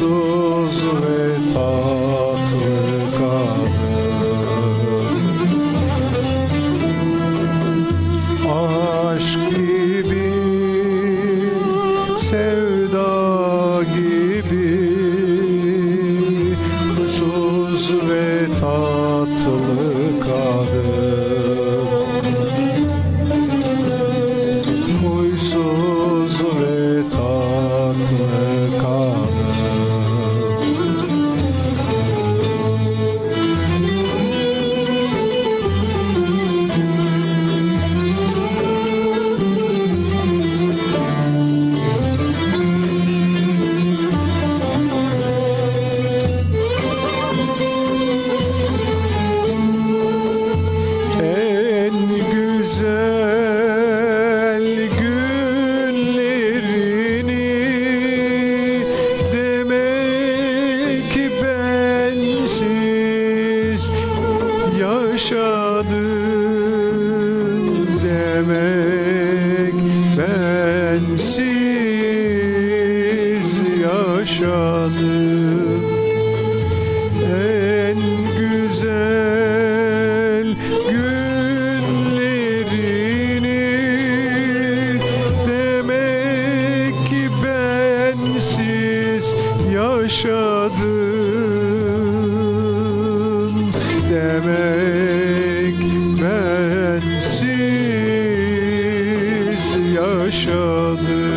Huysuz ve tatlı kadın. Aşk gibi sevda gibi. Huysuz ve tatlı kadın yaşadım. En güzel günlerini demek ki bensiz yaşadım. Demek bensiz yaşadım